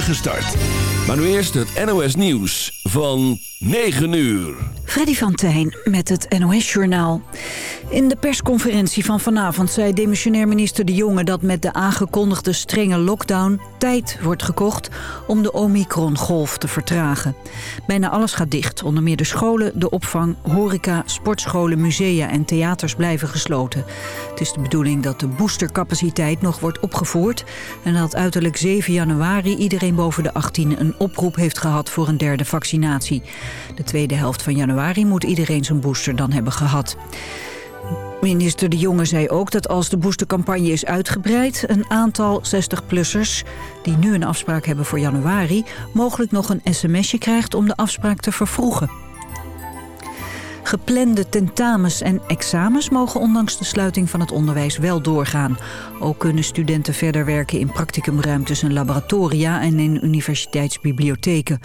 spoedige start. Maar nu eerst het NOS Nieuws van 9 uur. Freddy van Tijn met het NOS-journaal. In de persconferentie van vanavond zei demissionair minister De Jonge... dat met de aangekondigde strenge lockdown tijd wordt gekocht... om de Omicron-golf te vertragen. Bijna alles gaat dicht. Onder meer de scholen, de opvang, horeca, sportscholen, musea en theaters blijven gesloten. Het is de bedoeling dat de boostercapaciteit nog wordt opgevoerd... en dat uiterlijk 7 januari iedereen boven de 18 een oproep heeft gehad voor een derde vaccinatie. De tweede helft van januari moet iedereen zijn booster dan hebben gehad. Minister De Jonge zei ook dat als de boostercampagne is uitgebreid... een aantal 60-plussers die nu een afspraak hebben voor januari... mogelijk nog een sms'je krijgt om de afspraak te vervroegen. Geplande tentamens en examens mogen ondanks de sluiting van het onderwijs wel doorgaan. Ook kunnen studenten verder werken in practicumruimtes en laboratoria en in universiteitsbibliotheken.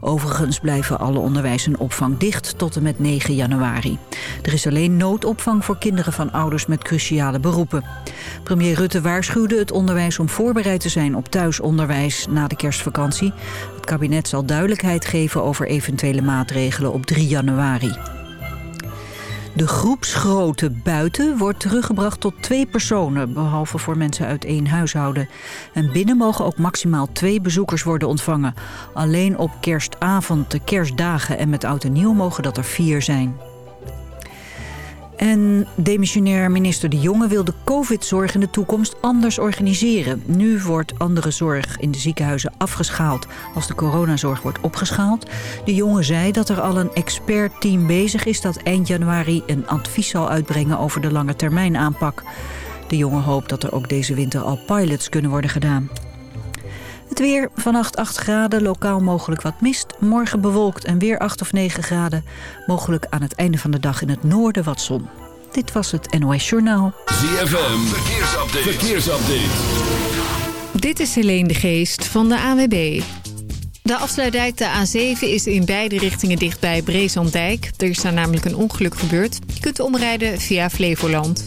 Overigens blijven alle onderwijs en opvang dicht tot en met 9 januari. Er is alleen noodopvang voor kinderen van ouders met cruciale beroepen. Premier Rutte waarschuwde het onderwijs om voorbereid te zijn op thuisonderwijs na de kerstvakantie. Het kabinet zal duidelijkheid geven over eventuele maatregelen op 3 januari. De groepsgrootte buiten wordt teruggebracht tot twee personen... behalve voor mensen uit één huishouden. En binnen mogen ook maximaal twee bezoekers worden ontvangen. Alleen op kerstavond, de kerstdagen en met oud en nieuw mogen dat er vier zijn. En demissionair minister De Jonge wil de covid-zorg in de toekomst anders organiseren. Nu wordt andere zorg in de ziekenhuizen afgeschaald als de coronazorg wordt opgeschaald. De Jonge zei dat er al een expertteam bezig is dat eind januari een advies zal uitbrengen over de lange termijn aanpak. De Jonge hoopt dat er ook deze winter al pilots kunnen worden gedaan. Het weer, vannacht 8 graden, lokaal mogelijk wat mist. Morgen bewolkt en weer 8 of 9 graden. Mogelijk aan het einde van de dag in het noorden wat zon. Dit was het NOS Journaal. ZFM, verkeersupdate. verkeersupdate. Dit is Helene de Geest van de AWB. De afsluitdijk de A7 is in beide richtingen dicht bij Breeslanddijk. Er is daar namelijk een ongeluk gebeurd. Je kunt omrijden via Flevoland.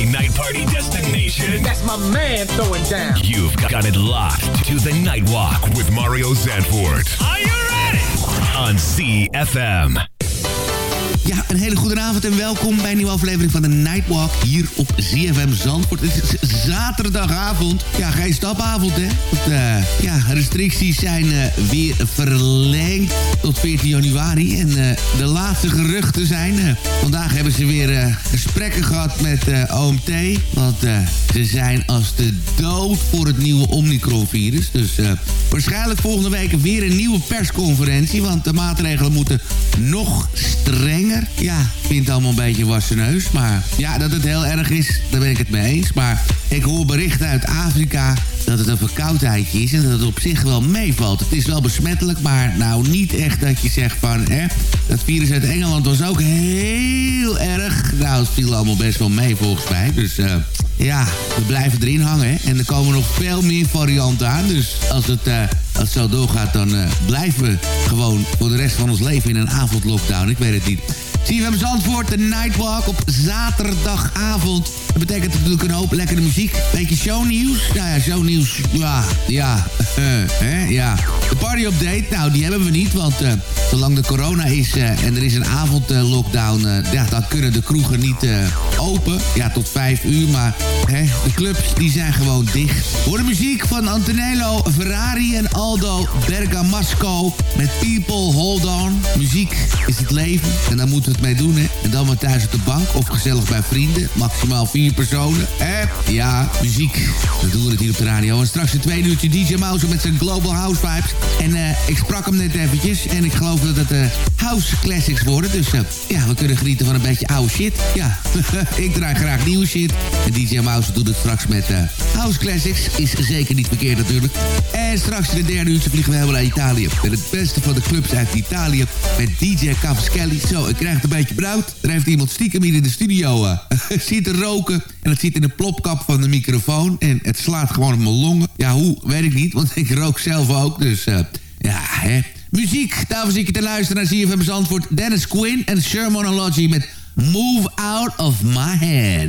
Saturday night party destination. That's my man throwing down. You've got it locked to the Nightwalk with Mario Zandvoort. Are you ready? On CFM. Ja, een hele goede avond en welkom bij een nieuwe aflevering van de Nightwalk hier op ZFM Zandvoort. Het is zaterdagavond. Ja, geen stapavond, hè? Want, uh, ja, restricties zijn uh, weer verlengd tot 14 januari. En uh, de laatste geruchten zijn... vandaag hebben ze weer gesprekken gehad met OMT. Want ze zijn als de dood voor het nieuwe Omicron-virus. Dus waarschijnlijk volgende week weer een nieuwe persconferentie. Want de maatregelen moeten nog strenger ja, ik vind het allemaal een beetje wassen neus. Maar ja, dat het heel erg is, daar ben ik het mee eens. Maar ik hoor berichten uit Afrika dat het een verkoudheidje is... en dat het op zich wel meevalt. Het is wel besmettelijk, maar nou niet echt dat je zegt van... Hè, dat virus uit Engeland was ook heel erg. Nou, het viel allemaal best wel mee volgens mij. Dus uh, ja, we blijven erin hangen. En er komen nog veel meer varianten aan. Dus als het, uh, als het zo doorgaat, dan uh, blijven we gewoon voor de rest van ons leven in een avondlockdown. Ik weet het niet. CFM Zandvoort, de Nightwalk op zaterdagavond. Dat betekent natuurlijk een hoop lekkere muziek. Beetje shownieuws. Nou ja, shownieuws. Ja, ja. hè, ja. De party update, nou die hebben we niet. Want uh, zolang de corona is uh, en er is een avondlockdown... Ja, dan kunnen de kroegen niet open. Ja, tot vijf uur. Maar hè, de clubs die zijn gewoon dicht. Voor de muziek van Antonello Ferrari en Aldo Bergamasco. Met People Hold On. Muziek is het leven. En daar moeten we het mee doen, hè. En dan maar thuis op de bank of gezellig bij vrienden. Maximaal vier personen. Eh, ja, muziek. Dat doen we het hier op de radio. En straks een tweede uurtje DJ Mouse met zijn Global House Vibes. En uh, ik sprak hem net eventjes. En ik geloof dat het uh, House Classics worden. Dus ja, we kunnen genieten van een beetje oude shit. Ja, ik draai graag nieuwe shit. En DJ Mouse doet het straks met House Classics. Is zeker niet verkeerd natuurlijk. En straks in de derde uurtje vliegen we helemaal naar Italië. Met het beste van de clubs uit Italië. Met DJ Cavaschelli. Zo, ik krijg een beetje bruid. Er heeft iemand stiekem hier in de studio uh, zitten roken. En het zit in de plopkap van de microfoon. En het slaat gewoon op mijn longen. Ja, hoe? Weet ik niet. Want ik rook zelf ook. Dus uh, ja, hè. Muziek. Daarvoor zit je te luisteren naar CFM antwoord. Dennis Quinn en Shermanology met Move Out of My Head.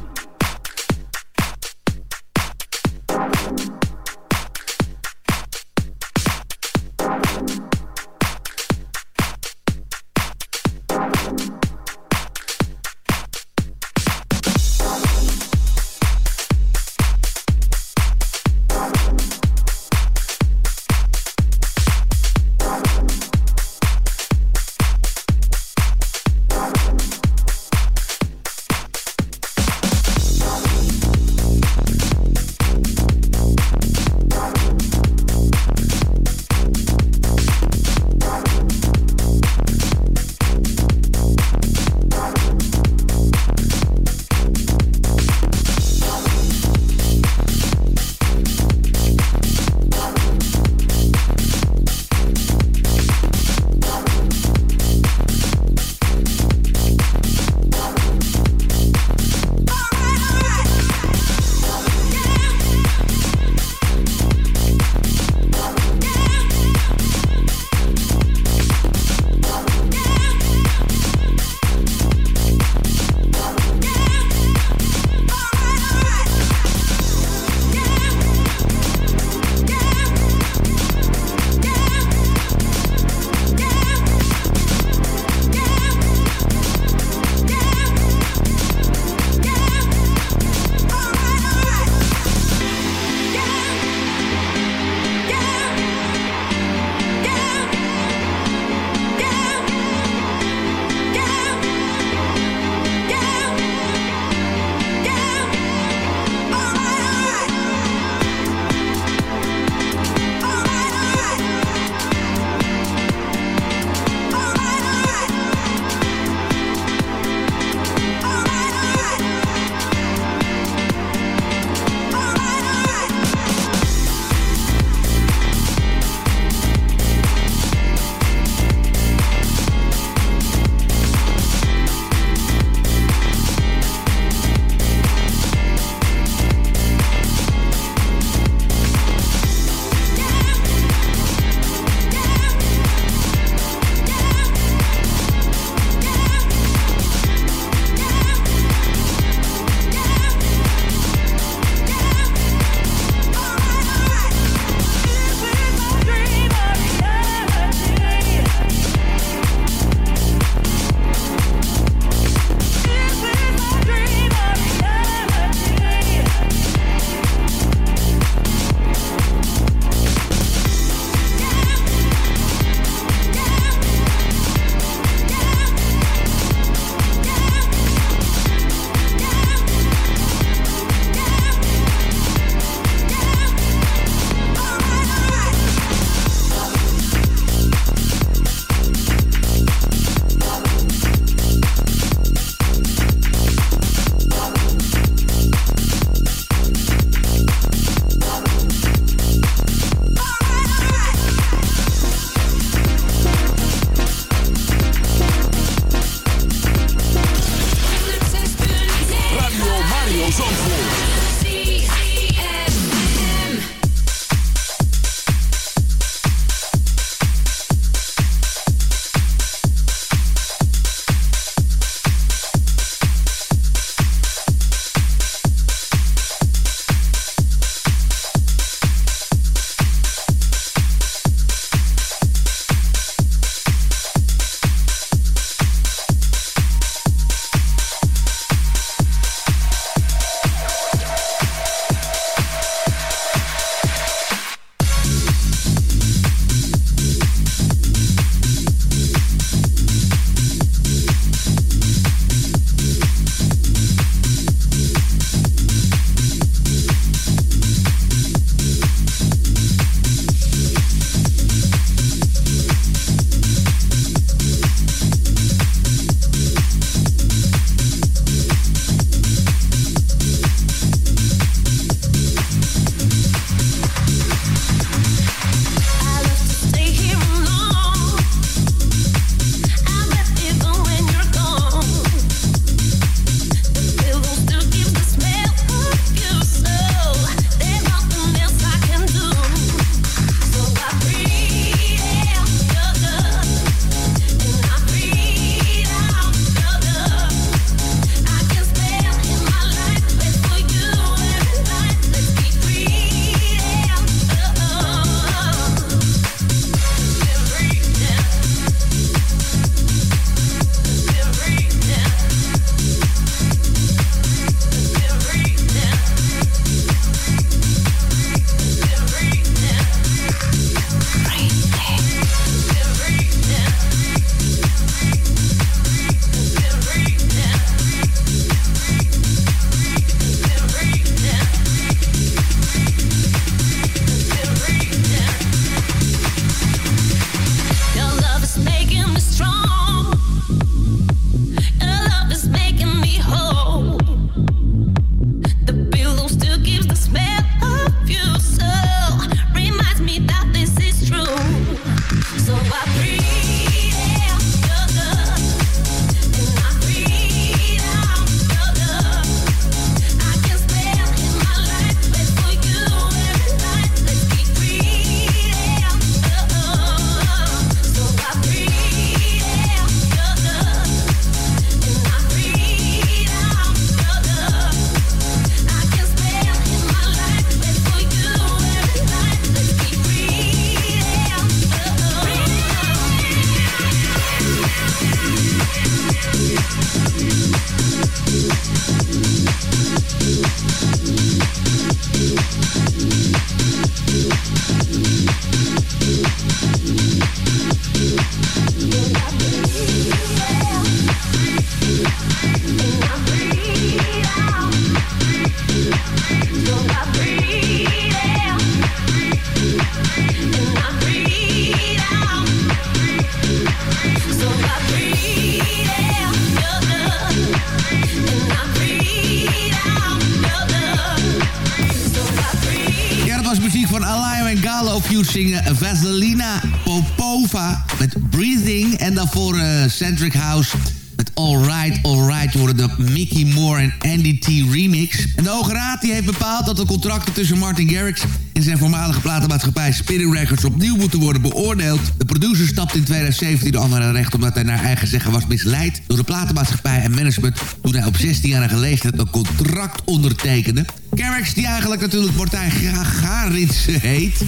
Centric House met Alright, Alright. worden de Mickey Moore en Andy T remix. En de Hoge Raad die heeft bepaald dat de contracten tussen Martin Garrix... en zijn voormalige platenmaatschappij Spinning Records opnieuw moeten worden beoordeeld. De producer stapte in 2017 onder het recht... omdat hij naar eigen zeggen was misleid door de platenmaatschappij en management... toen hij op 16-jarige leeftijd een contract ondertekende... Garrix, die eigenlijk natuurlijk Martijn Garrits heet...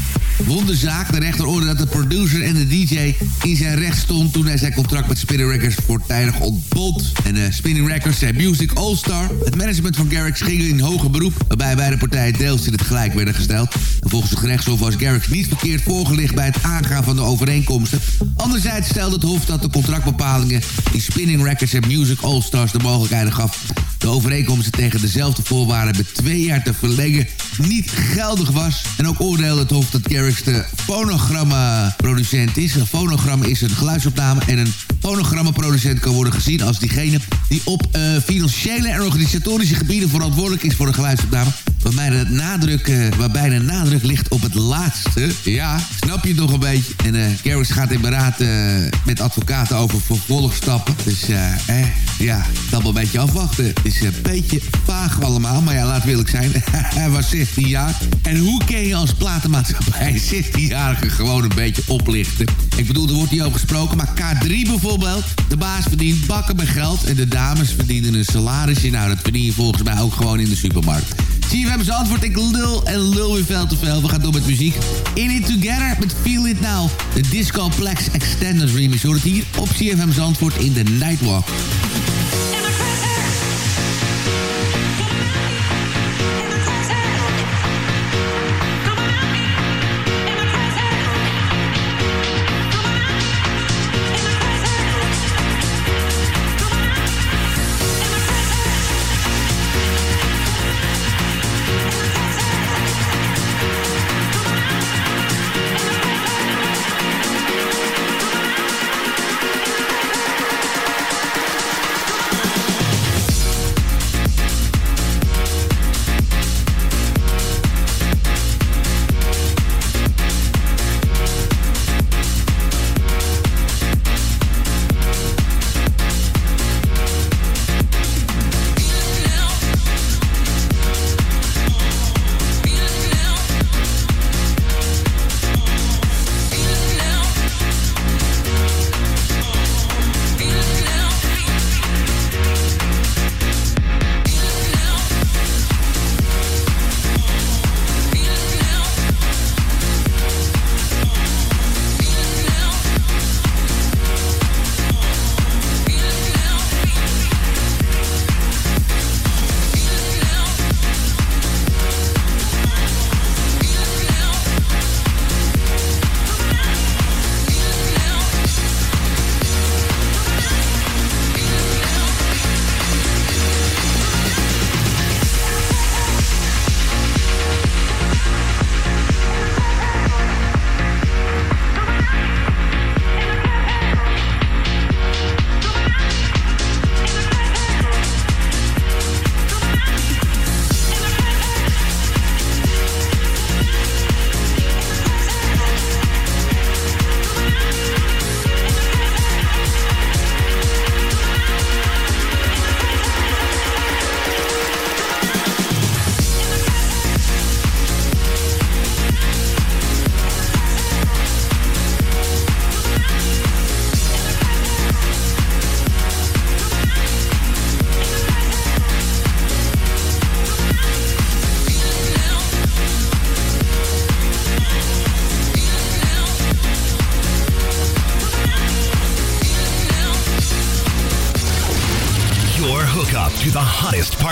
won de zaak. De rechter oordeelde dat de producer en de DJ in zijn recht stond... toen hij zijn contract met Spinning Records voortijdig ontbond. En uh, Spinning Records zei Music All-Star. Het management van Garrix ging in hoger beroep... waarbij beide partijen deels in het gelijk werden gesteld. En volgens de gerechtshof was Garrix niet verkeerd voorgelicht... bij het aangaan van de Anderzijds stelde het hof dat de contractbepalingen... in Spinning Records en Music All-Stars de mogelijkheden gaf de overeenkomsten tegen dezelfde voorwaarden met twee jaar te verlengen niet geldig was. En ook oordeelde het Hof dat Garrix de fonogrammenproducent is. Een fonogram is een geluidsopname en een fonogrammenproducent kan worden gezien als diegene die op uh, financiële en organisatorische gebieden verantwoordelijk is voor de geluidsopname. Waarbij de, nadruk, uh, waarbij de nadruk ligt op het laatste. Ja, snap je het nog een beetje. En uh, gaat in beraad met advocaten over vervolgstappen. Dus eh, ja, zal wel een beetje afwachten. Het is een beetje vaag allemaal, maar ja, laat ik zijn. Hij was 16 jaar. En hoe kun je als platenmaatschappij 16-jarige gewoon een beetje oplichten? Ik bedoel, er wordt hier over gesproken, maar K3 bijvoorbeeld. De baas verdient bakken met geld en de dames verdienen een salarisje. Nou, dat verdien je volgens mij ook gewoon in de supermarkt. CFM antwoord, ik lul en lul weer veel te veel. We gaan door met muziek. In It Together met Feel It Now. De Disco Plex Extended remix. Hoor het hier op CFM Zandvoort in de Nightwalk.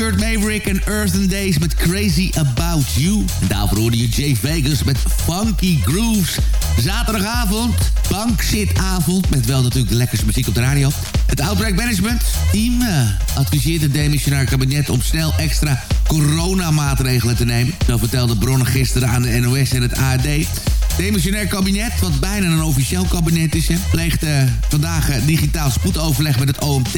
Kurt Maverick en Earthen Days met Crazy About You. En daarvoor hoorde je Jay Vegas met Funky Grooves. Zaterdagavond, bankzitavond, met wel natuurlijk de muziek op de radio. Het Outbreak Management team uh, adviseert het demissionair kabinet om snel extra coronamaatregelen te nemen. Zo vertelden bronnen gisteren aan de NOS en het AD. Demissionair kabinet, wat bijna een officieel kabinet is... Hè, pleegt uh, vandaag uh, digitaal spoedoverleg met het OMT...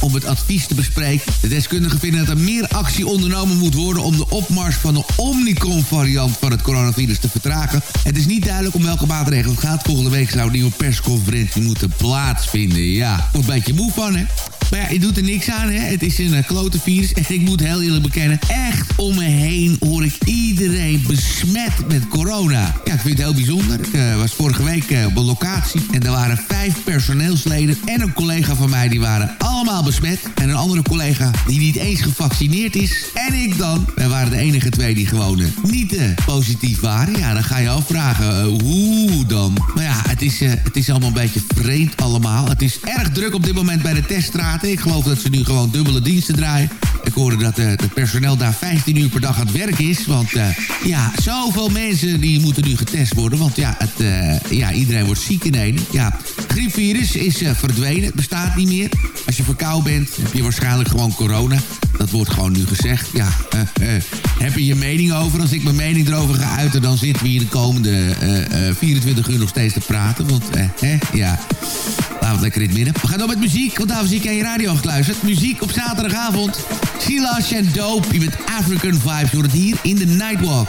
om het advies te bespreken. De deskundigen vinden dat er meer actie ondernomen moet worden... om de opmars van de Omicron-variant van het coronavirus te vertragen. Het is niet duidelijk om welke maatregelen het gaat. Volgende week zou een nieuwe persconferentie moeten plaatsvinden. Ja, een beetje moe van, hè? Maar ja, je doet er niks aan, hè. Het is een uh, klote virus. En ik moet heel eerlijk bekennen... echt om me heen hoor ik iedereen besmet met corona. Ja, ik vind het heel bijzonder. Ik uh, was vorige week uh, op een locatie... en er waren vijf personeelsleden en een collega van mij... die waren allemaal besmet. En een andere collega die niet eens gevaccineerd is. En ik dan. Wij waren de enige twee die gewoon niet positief waren. Ja, dan ga je afvragen, hoe dan? Maar ja, het is, het is allemaal een beetje vreemd allemaal. Het is erg druk op dit moment bij de teststraat. Ik geloof dat ze nu gewoon dubbele diensten draaien. Ik hoorde dat uh, het personeel daar 15 uur per dag aan het werk is. Want uh, ja, zoveel mensen die moeten nu getest worden. Want ja, het, uh, ja iedereen wordt ziek in één. Ja, griepvirus is verdwenen. Het bestaat niet meer. Als je verkouden bent, heb je waarschijnlijk gewoon corona. Dat wordt gewoon nu gezegd. Ja, heb je je mening over? Als ik mijn mening erover ga uiten... dan zitten we hier de komende 24 uur nog steeds te praten. Want, hè, ja... Laten we lekker in het midden. We gaan door met muziek, want daarvoor zie ik aan je radio geluisterd. Muziek op zaterdagavond. En Dope met African Vibes. Je hoort het hier in de Nightwalk.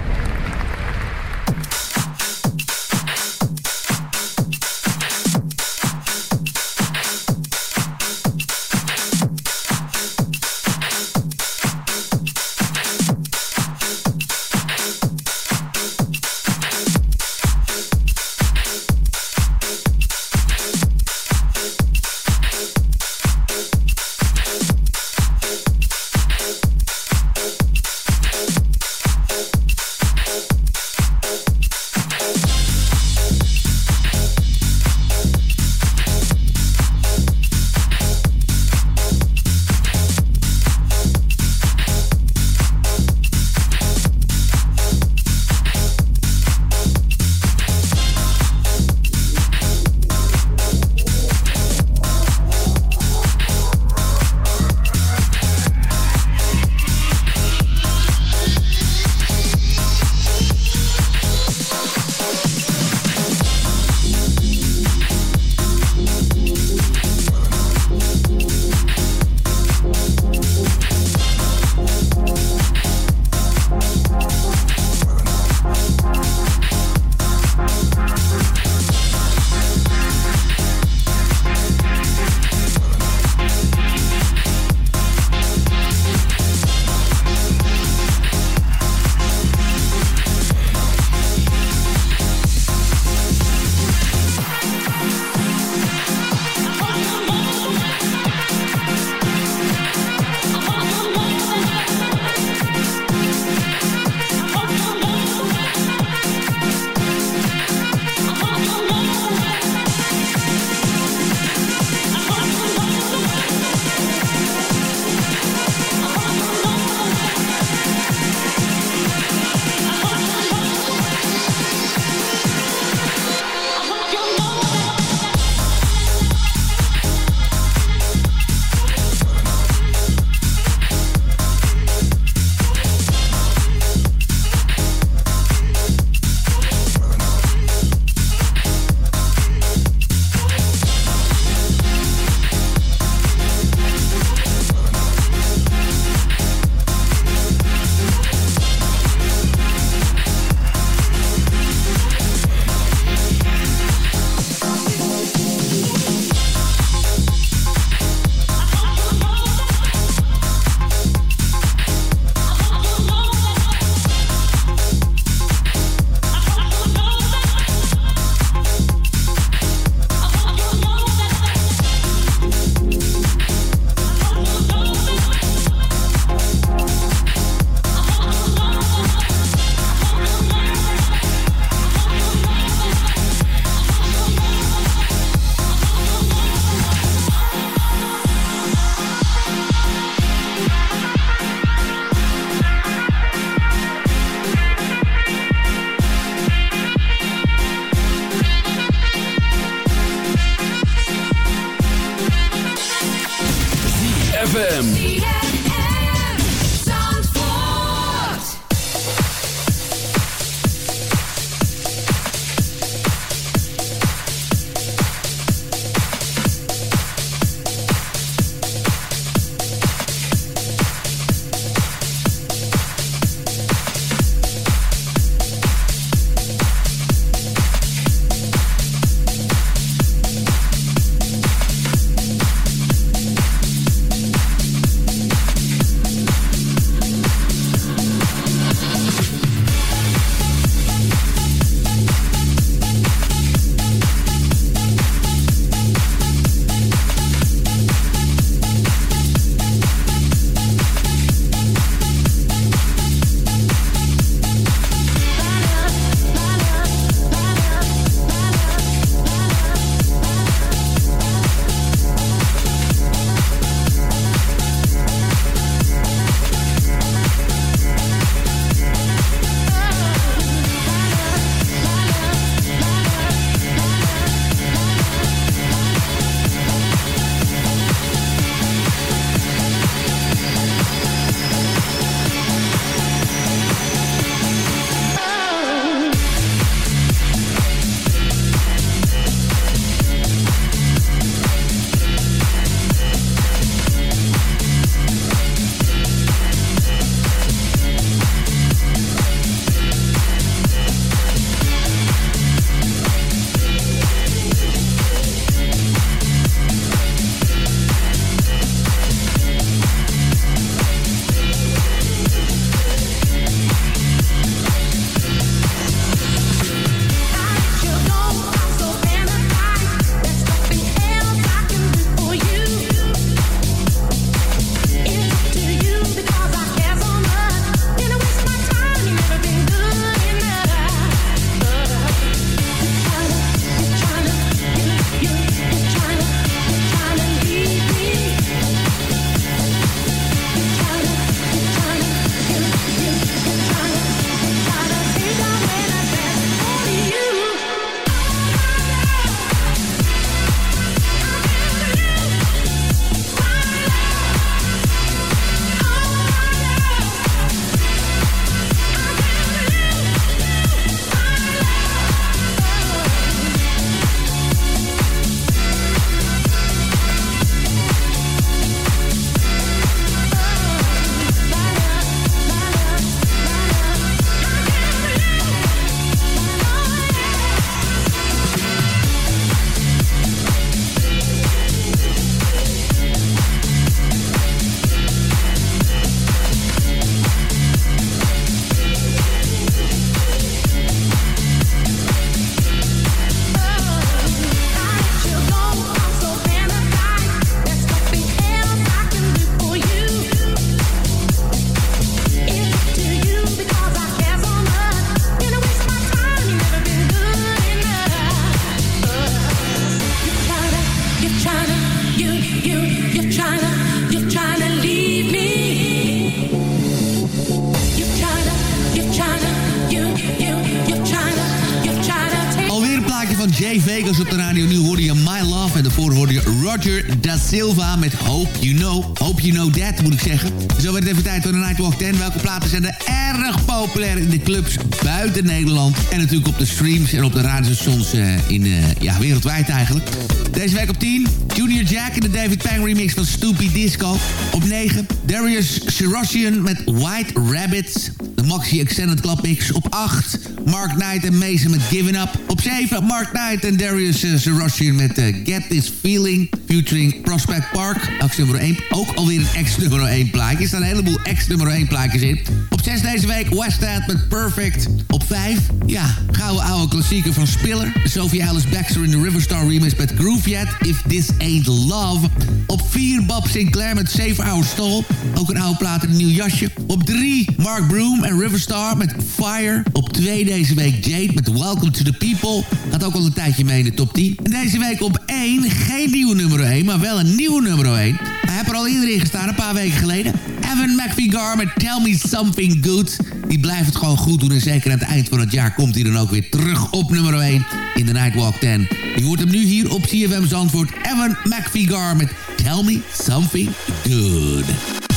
Silva met Hope You Know. Hope You Know That, moet ik zeggen. Zo werd het even tijd voor de Nightwalk 10. Welke platen zijn er erg populair in de clubs buiten Nederland? En natuurlijk op de streams en op de radiostations uh, in, uh, ja, wereldwijd eigenlijk. Deze week op 10, Junior Jack in de David Pang remix van Stoopy Disco. Op 9, Darius Sirosian met White Rabbits. De Maxi Extended Club Mix. Op 8, Mark Knight en Mason met Giving Up. Op 7, Mark Knight en Darius uh, met uh, Get This Feeling. Featuring Prospect Park. Actie nummer 1. Ook alweer een ex-nummer 1 plaatje. Er staan een heleboel ex-nummer 1 plaatjes in. Op 6 deze week West End met Perfect. Op 5, ja, gouden oude klassieker van Spiller. Sophie Alice Baxter in de Riverstar remix met Groove Yet. If This Ain't Love. Op 4 Bob Sinclair met Save Our Stall. Ook een oude plaat in een nieuw jasje. Op 3 Mark Broom en Riverstar met Fire. Op 2 deze week Jade met Welcome to the People. Gaat ook al een tijdje mee in de top 10. En deze week op 1 geen nieuwe nummer 1, maar wel een nieuwe nummer 1. Hij heeft er al eerder in gestaan, een paar weken geleden. Evan McVigar met Tell Me Something Good. die blijft het gewoon goed doen. En zeker aan het eind van het jaar komt hij dan ook weer terug op nummer 1 in de Nightwalk 10. Je hoort hem nu hier op CFM Zandvoort. Evan McVigar met Tell Me Something Good.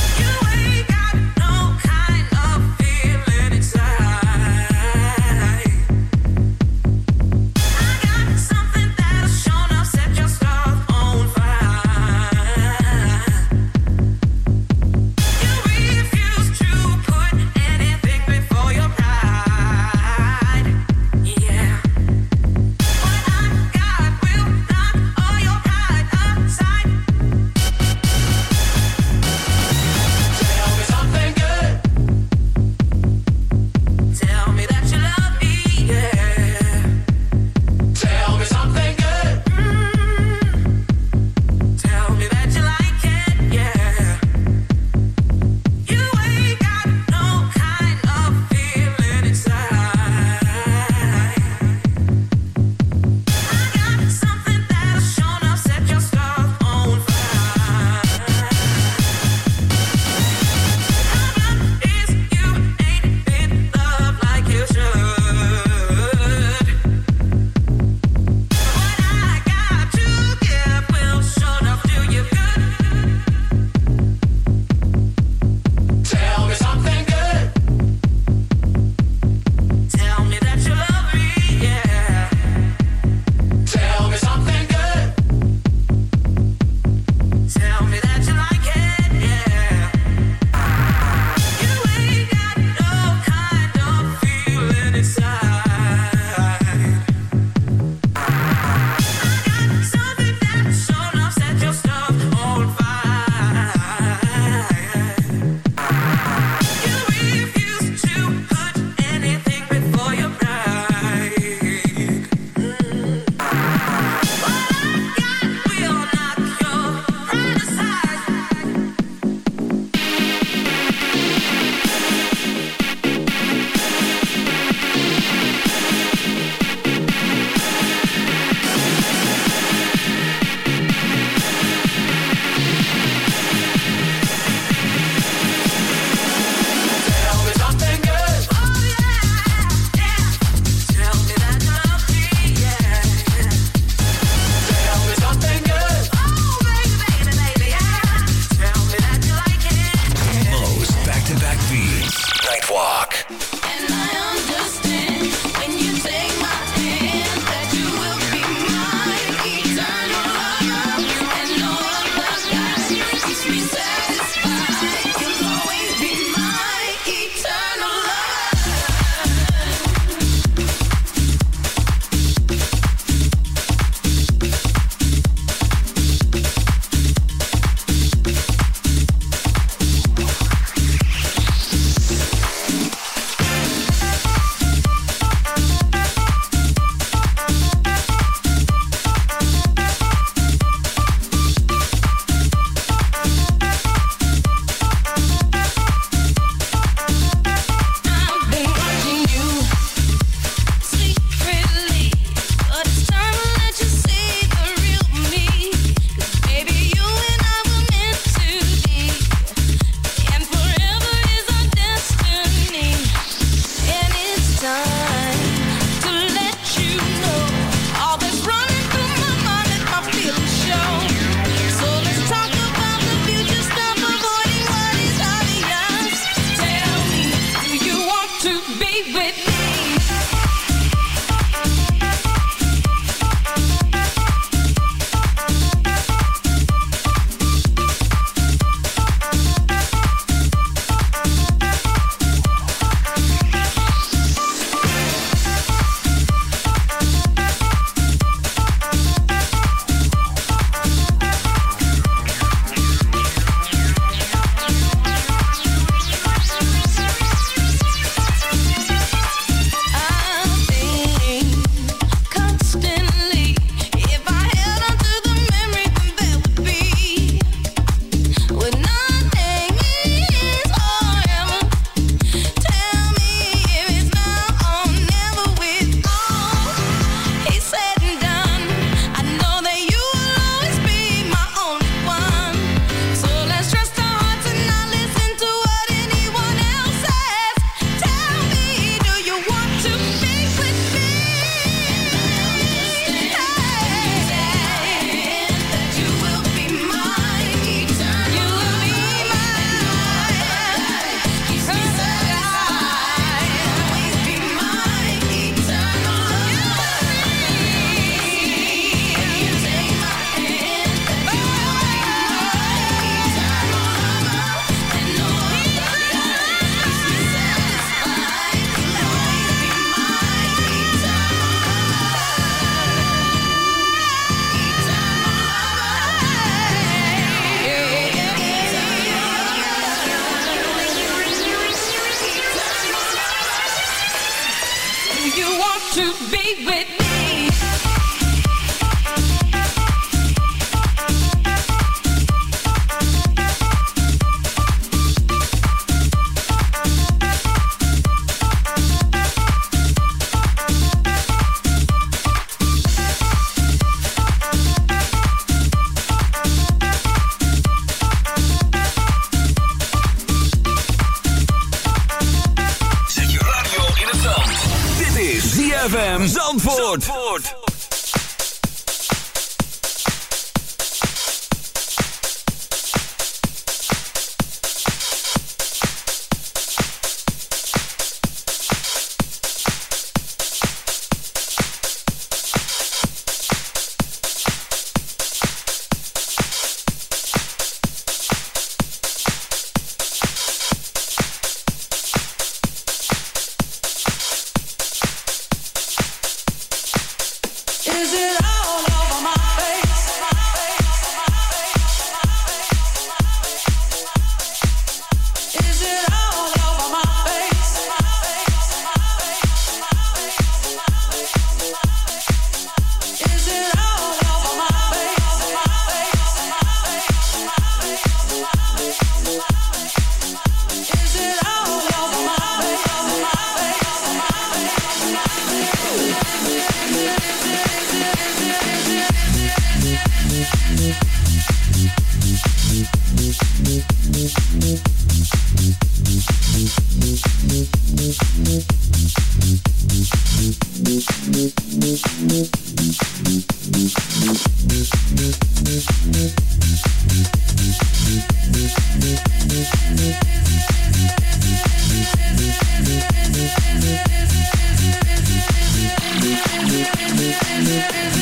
is, it, is it?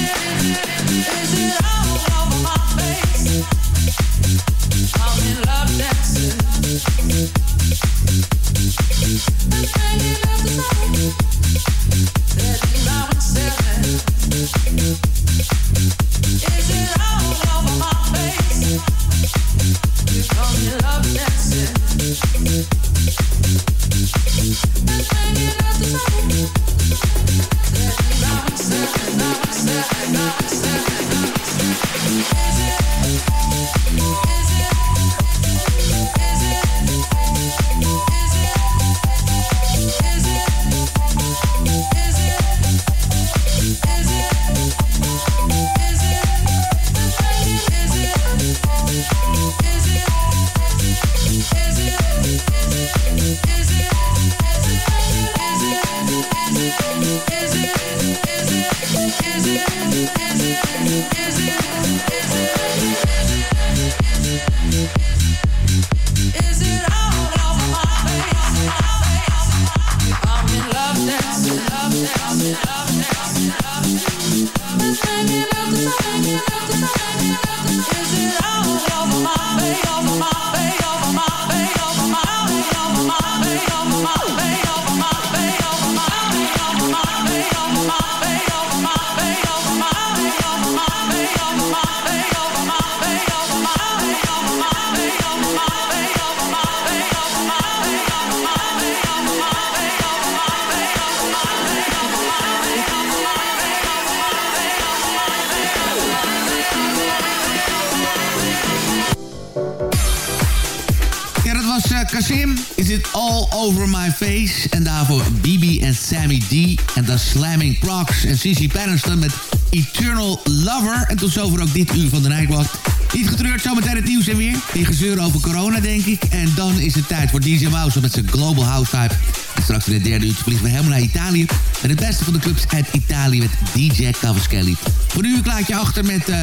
Slamming Prox en Cici Patterson met Eternal Lover. En tot zover ook dit uur van de Nightwalk. Niet getreurd, zometeen het nieuws en weer. Die gezeur over corona, denk ik. En dan is het tijd voor DJ Mouse met zijn Global House Vibe. En straks in het derde uurtje vliegen we helemaal naar Italië. Met het beste van de clubs uit Italië met DJ Cavaschelli. Voor nu een klaartje achter met uh,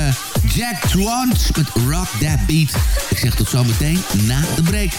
Jack Trance met Rock That Beat. Ik zeg tot zometeen na de break.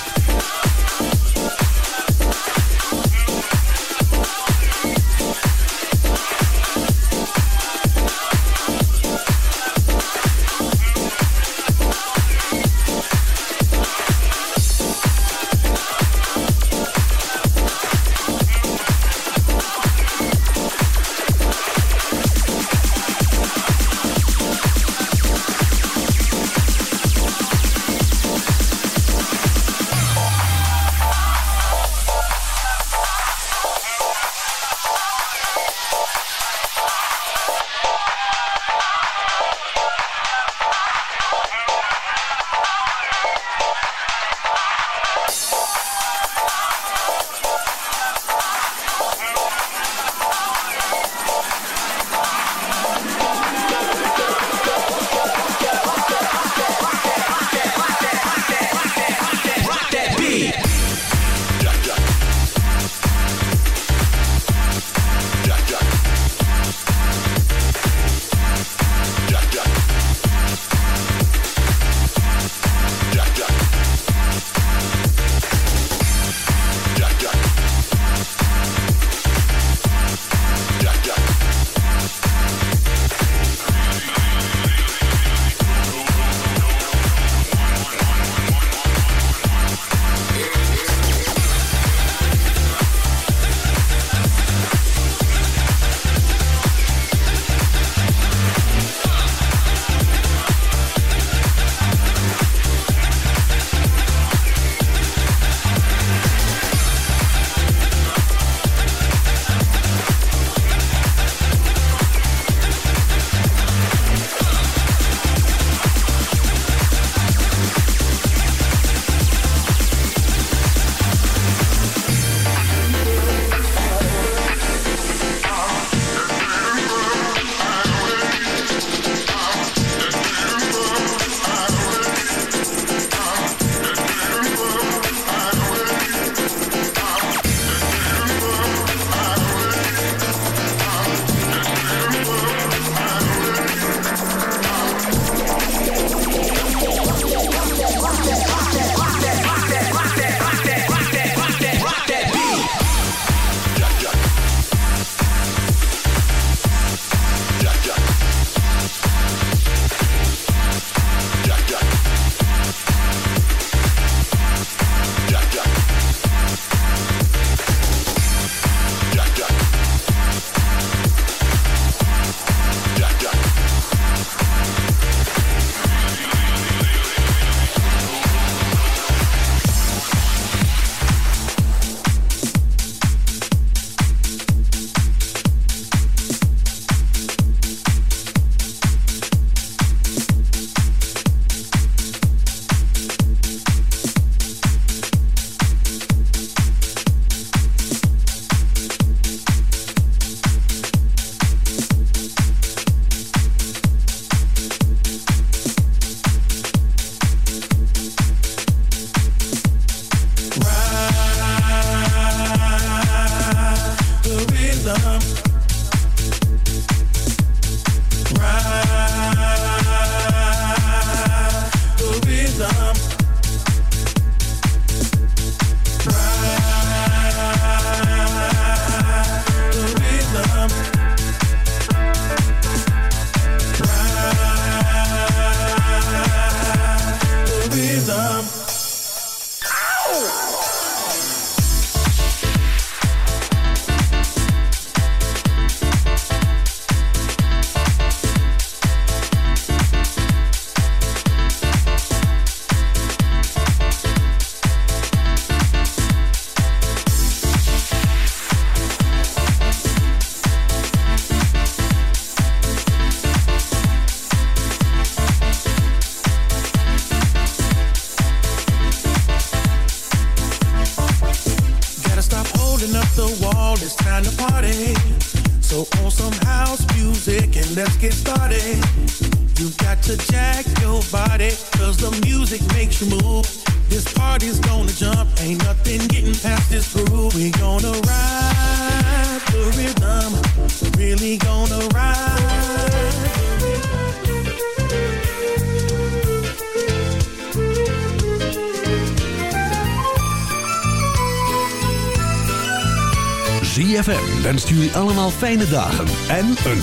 Fijne dagen en een